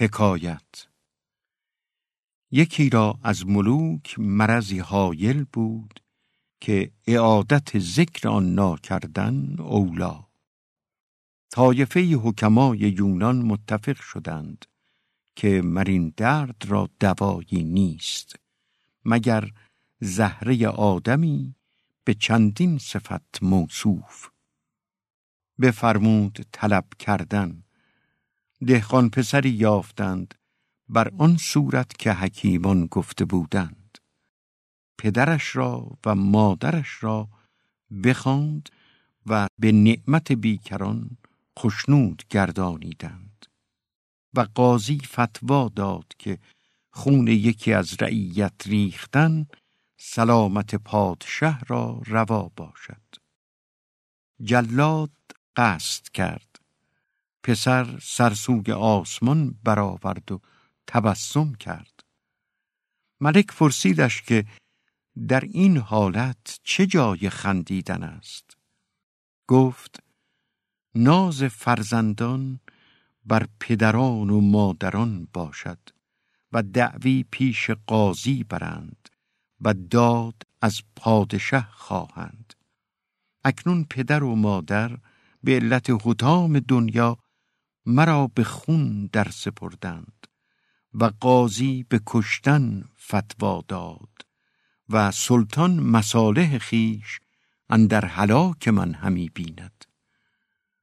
حکایت. یکی را از ملوک مرضی حایل بود که اعادت ذکر آن ناکردن اولا طایفه حکمای یونان متفق شدند که مرین درد را دوایی نیست مگر زهره آدمی به چندین صفت موصوف. بفرمود طلب کردن. دهقان پسری یافتند بر آن صورت که حکیمان گفته بودند. پدرش را و مادرش را بخواند و به نعمت بیکران خشنود گردانیدند. و قاضی فتوا داد که خون یکی از رعیت ریختن سلامت پادشه را روا باشد. جلاد قصد کرد پسر سرسوگ آسمان برآورد و تبسم کرد. ملک پرسیدش که در این حالت چه جای خندیدن است؟ گفت ناز فرزندان بر پدران و مادران باشد و دعوی پیش قاضی برند و داد از پادشه خواهند. اکنون پدر و مادر به علت حتام دنیا مرا به خون در سپردند و قاضی به کشتن فتوا داد و سلطان مصالح خیش اندر هلاک من همی بیند.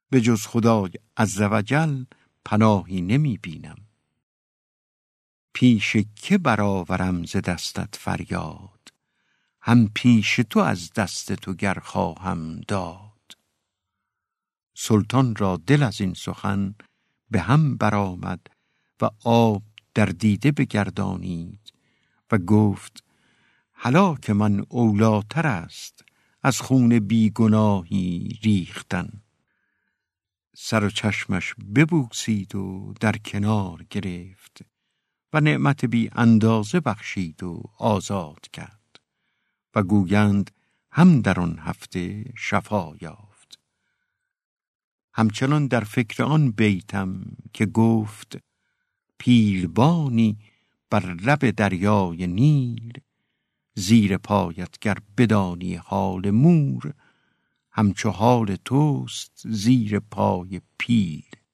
به جز خدای عزوجل پناهی نمی بینم. پیش که برآورم ز دستت فریاد هم پیش تو از دست تو گر خواهم داد. سلطان را دل از این سخن به هم برآمد و آب در دیده بگردانید و گفت که من اولاتر است از خون بیگناهی ریختن. سر و چشمش ببوسید و در کنار گرفت و نعمت بی اندازه بخشید و آزاد کرد و گویند هم در آن هفته شفا یافت. همچنان در فکر آن بیتم که گفت پیلبانی بر لب دریای نیل زیر پایت گر بدانی حال مور همچو حال توست زیر پای پیل.